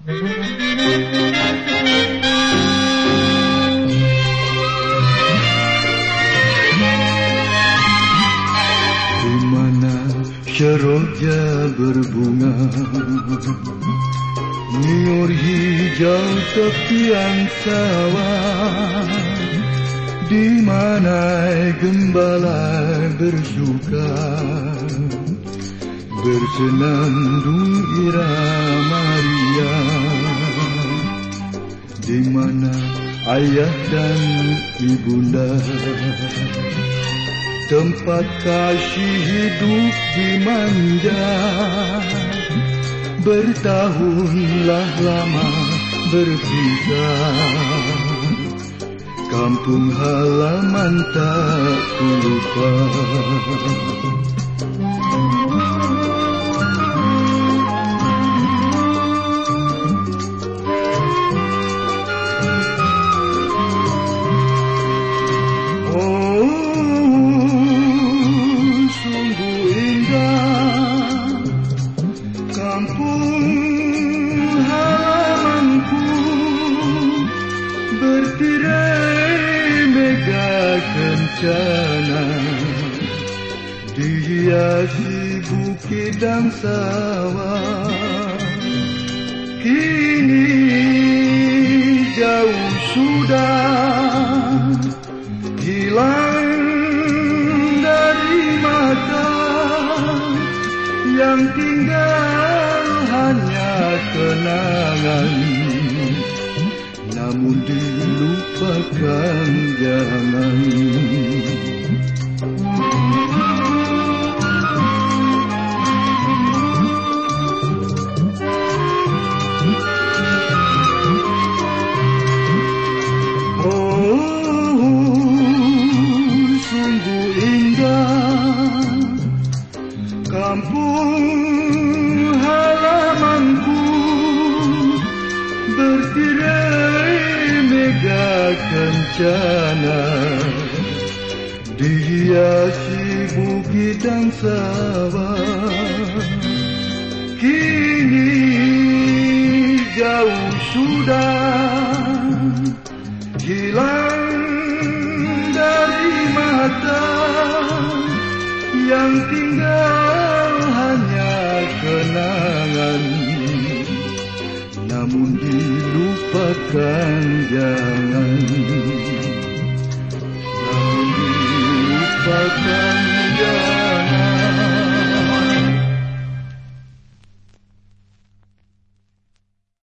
Di mana syaroknya berbunga? Niur hijau tepian sawah. Di mana gembala bersuka Bersenandung irama ria Di mana ayah dan ibunda? Tempat kasih hidup dimanja Bertahunlah lama berpisah. Kampung halaman tak ku lupa bencana Dihiasi bukit dan sawah. Kini jauh sudah Hilang Yang tinggal hanya kenangan. Namun dilupakan jangan bertirai mega kencana dihiasi bukit dan sawah. Kini jauh sudah hilang dari mata. Yang tinggal hanya kenangan dilupakan jangan